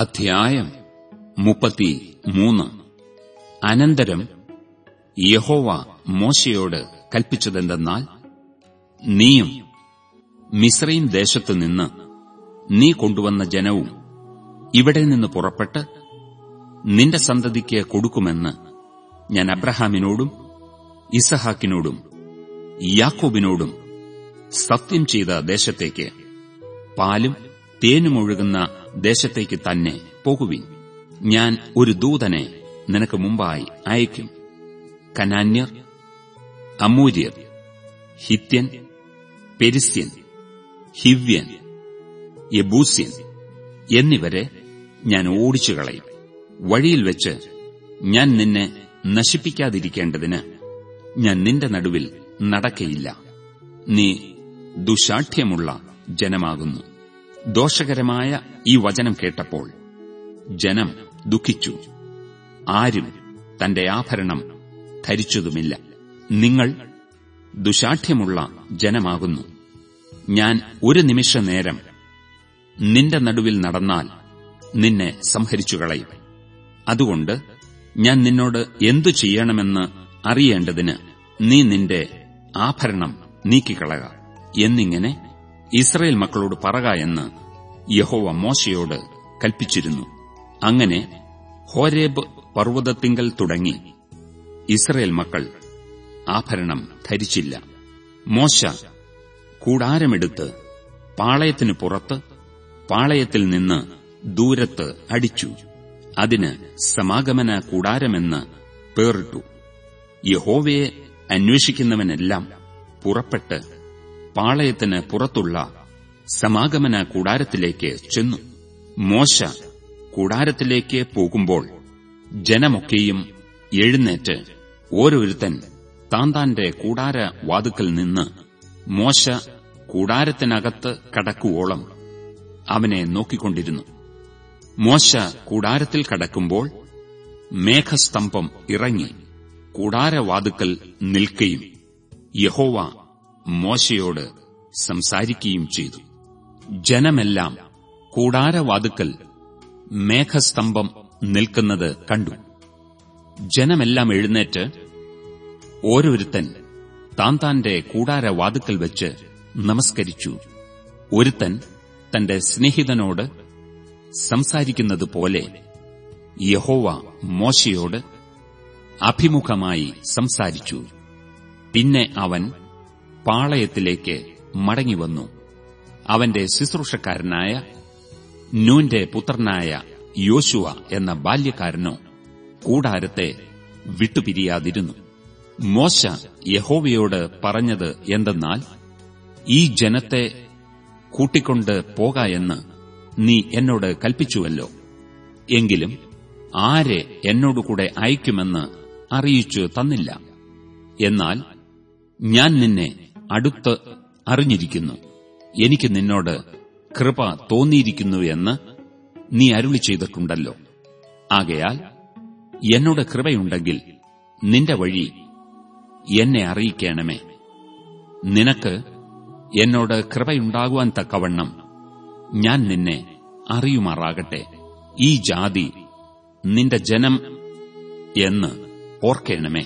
അധ്യായം മുപ്പത്തി മൂന്ന് അനന്തരം യഹോവ മോശയോട് കൽപ്പിച്ചതെന്തെന്നാൽ നീയും മിശ്രയും ദേശത്തുനിന്ന് നീ കൊണ്ടുവന്ന ജനവും ഇവിടെ നിന്ന് പുറപ്പെട്ട് നിന്റെ സന്തതിക്ക് കൊടുക്കുമെന്ന് ഞാൻ അബ്രഹാമിനോടും ഇസഹാക്കിനോടും യാക്കോബിനോടും സത്യം ചെയ്ത ദേശത്തേക്ക് പാലും തേനുമൊഴുകുന്ന ദേശത്തേക്ക് തന്നെ പോകുവിൻ. ഞാൻ ഒരു ദൂതനെ നിനക്ക് മുമ്പായി അയക്കും കനാന്യർ അമൂര്യർ ഹിത്യൻ പെരിസ്യൻ ഹിവ്യൻ യബൂസ്യൻ എന്നിവരെ ഞാൻ ഓടിച്ചു കളയും വഴിയിൽ വെച്ച് ഞാൻ നിന്നെ നശിപ്പിക്കാതിരിക്കേണ്ടതിന് ഞാൻ നിന്റെ നടുവിൽ നടക്കയില്ല. നീ ദുശാഠ്യമുള്ള ജനമാകുന്നു. ദോഷകരമായ ഈ വചനം കേട്ടപ്പോൾ ജനം ദുഃഖിച്ചു. ആരും തന്റെ ആഭരണം ധരിച്ചതുമില്ല. നിങ്ങൾ ദുശാഠ്യമുള്ള ജനമാകുന്നു. ഞാൻ ഒരു നിമിഷ നേരം നിന്റെ നടുവിൽ നടന്നാൽ നിന്നെ സംഹരിച്ചു കളയും അതുകൊണ്ട് ഞാൻ നിന്നോട് എന്തു ചെയ്യണമെന്ന് അറിയേണ്ടതിന് നീ നിന്റെ ആഭരണം നീക്കിക്കളക. എന്നിങ്ങനെ ഇസ്രയേൽ മക്കളോട് പറക എന്ന് യഹോവ മോശയോട് കൽപ്പിച്ചിരുന്നു. അങ്ങനെ ഹോരേബ് പർവതത്തിങ്കൽ തുടങ്ങി ഇസ്രയേൽ മക്കൾ ആഭരണം ധരിച്ചില്ല. മോശ കൂടാരമെടുത്ത് പാളയത്തിനു പുറത്ത് പാളയത്തിൽ നിന്ന് ദൂരത്ത് അടിച്ചു. അതിന് സമാഗമന കൂടാരമെന്ന് പേറിട്ടു. യഹോവയെ അന്വേഷിക്കുന്നവനെല്ലാം പുറപ്പെട്ട് പാളയത്തിന് പുറത്തുള്ള സമാഗമന കൂടാരത്തിലേക്ക് ചെന്നു. മോശ കൂടാരത്തിലേക്ക് പോകുമ്പോൾ ജനമൊക്കെയും എഴുന്നേറ്റ് ഓരോരുത്തൻ താന്താന്റെ കൂടാര വാതുക്കൽ നിന്ന് മോശ കൂടാരത്തിനകത്ത് കടക്കുവോളം അവനെ നോക്കിക്കൊണ്ടിരുന്നു. മോശ കൂടാരത്തിൽ കടക്കുമ്പോൾ മേഘസ്തംഭം ഇറങ്ങി കൂടാരവാതുക്കൽ നിൽക്കുകയും യഹോവ മോശയോട് സംസാരിക്കുകയും ചെയ്തു. ജനമെല്ലാം കൂടാരവാതുക്കൽ മേഘസ്തംഭം നിൽക്കുന്നത് കണ്ടു. ജനമെല്ലാം എഴുന്നേറ്റ് ഓരോരുത്തൻ താൻ താന്റെ കൂടാരവാതുക്കൽ വെച്ച് നമസ്കരിച്ചു. ഒരുത്തൻ തന്റെ സ്നേഹിതനോട് സംസാരിക്കുന്നത് പോലെ യഹോവ മോശയോട് അഭിമുഖമായി സംസാരിച്ചു. പിന്നെ അവൻ പാളയത്തിലേക്ക് മടങ്ങിവന്നു. അവന്റെ ശുശ്രൂഷക്കാരനായ നൂന്റെ പുത്രനായ യോശുവ എന്ന ബാല്യക്കാരനോ കൂടാരത്തെ വിട്ടുപിരിയാതിരുന്നു. മോശ യഹോവയോട് പറഞ്ഞത് എന്തെന്നാൽ ഈ ജനത്തെ കൂട്ടിക്കൊണ്ട് പോക എന്ന് നീ എന്നോട് കൽപ്പിച്ചുവല്ലോ. എങ്കിലും ആരെ എന്നോടുകൂടെ അയക്കുമെന്ന് അറിയിച്ചു തന്നില്ല. എന്നാൽ ഞാൻ നിന്നെ അടുത്ത് അറിഞ്ഞിരിക്കുന്നു. എനിക്ക് നിന്നോട് കൃപ തോന്നിയിരിക്കുന്നു എന്ന് നീ അരുളി ചെയ്തിട്ടുണ്ടല്ലോ. ആകയാൽ എന്നോട് കൃപയുണ്ടെങ്കിൽ നിന്റെ വഴി എന്നെ അറിയിക്കണമേ. നിനക്ക് എന്നോട് കൃപയുണ്ടാകുവാൻ തക്കവണ്ണം ഞാൻ നിന്നെ അറിയുമാറാകട്ടെ. ഈ ജാതി നിന്റെ ജനം എന്ന് ഓർക്കേണമേ.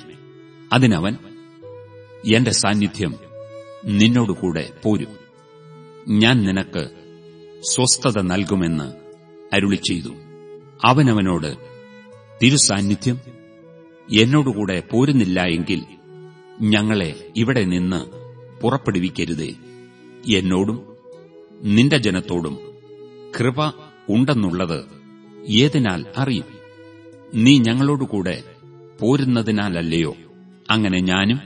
അതിനവൻ എന്റെ സാന്നിധ്യം നിന്നോടുകൂടെ പോരും. ഞാൻ നിനക്ക് സ്വസ്ഥത നൽകുമെന്ന് അരുളി ചെയ്തു. അവനവനോട് തിരുസാന്നിധ്യം എന്നോടുകൂടെ പോരുന്നില്ല എങ്കിൽ ഞങ്ങളെ ഇവിടെ നിന്ന് പുറപ്പെടുവിക്കരുതേ. എന്നോടും നിന്റെ ജനത്തോടും കൃപ ഉണ്ടെന്നുള്ളത് ഏതിനാൽ അറിയും? നീ ഞങ്ങളോടുകൂടെ പോരുന്നതിനാലല്ലയോ? അങ്ങനെ ഞാനും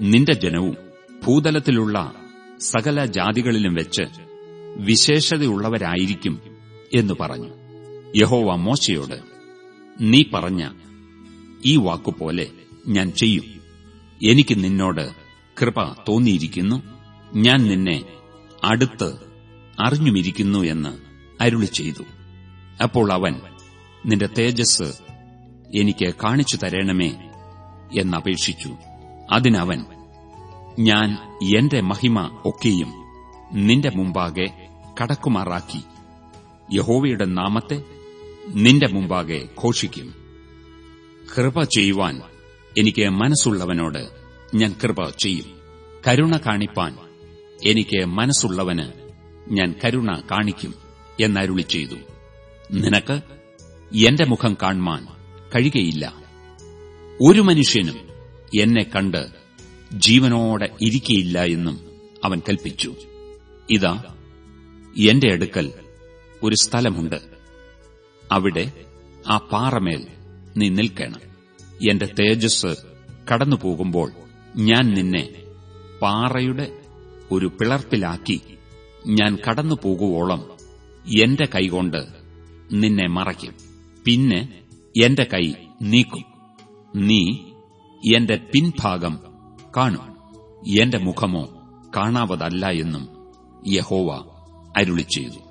നിന്റെ ജനവും ഭൂതലത്തിലുള്ള സകല ജാതികളിലും വെച്ച് വിശേഷതയുള്ളവരായിരിക്കും എന്ന് പറഞ്ഞു. യഹോവ മോശയോട് നീ പറഞ്ഞ ഈ വാക്കുപോലെ ഞാൻ ചെയ്യും. എനിക്ക് നിന്നോട് കൃപ തോന്നിയിരിക്കുന്നു. ഞാൻ നിന്നെ അടുത്ത് അറിഞ്ഞുമിരിക്കുന്നു എന്ന് അരുളി ചെയ്തു. അപ്പോൾ അവൻ നിന്റെ തേജസ് എനിക്ക് കാണിച്ചു തരണമേ എന്നപേക്ഷിച്ചു അതിനവൻ ഞാൻ എന്റെ മഹിമ ഒക്കെയും നിന്റെ മുമ്പാകെ കടക്കുമാറാക്കി. യഹോവയുടെ നാമത്തെ നിന്റെ മുമ്പാകെ ഘോഷിക്കും. കൃപ ചെയ്യുവാൻ എനിക്ക് മനസ്സുള്ളവനോട് ഞാൻ കൃപ ചെയ്യും. കരുണ കാണിപ്പാൻ എനിക്ക് മനസ്സുള്ളവന് ഞാൻ കരുണ കാണിക്കും എന്നരുളി ചെയ്തു. നിനക്ക് എന്റെ മുഖം കാണുവാൻ കഴിയുകയില്ല. ഒരു മനുഷ്യനും എന്നെ കണ്ട് ജീവനോടെ ഇരിക്കയില്ല എന്നും അവൻ കൽപ്പിച്ചു. ഇതാ എന്റെ അടുക്കൽ ഒരു സ്ഥലമുണ്ട്. അവിടെ ആ പാറമേൽ നീ നിൽക്കണം. എന്റെ തേജസ് കടന്നു പോകുമ്പോൾ ഞാൻ നിന്നെ പാറയുടെ ഒരു പിളർപ്പിലാക്കി ഞാൻ കടന്നു പോകുവോളം എന്റെ കൈകൊണ്ട് നിന്നെ മറയ്ക്കും. പിന്നെ എന്റെ കൈ നീക്കും. നീ എന്റെ പിൻഭാഗം കാണും. എന്റെ മുഖമോ കാണാവതല്ല എന്നും യഹോവ അരുളി ചെയ്തു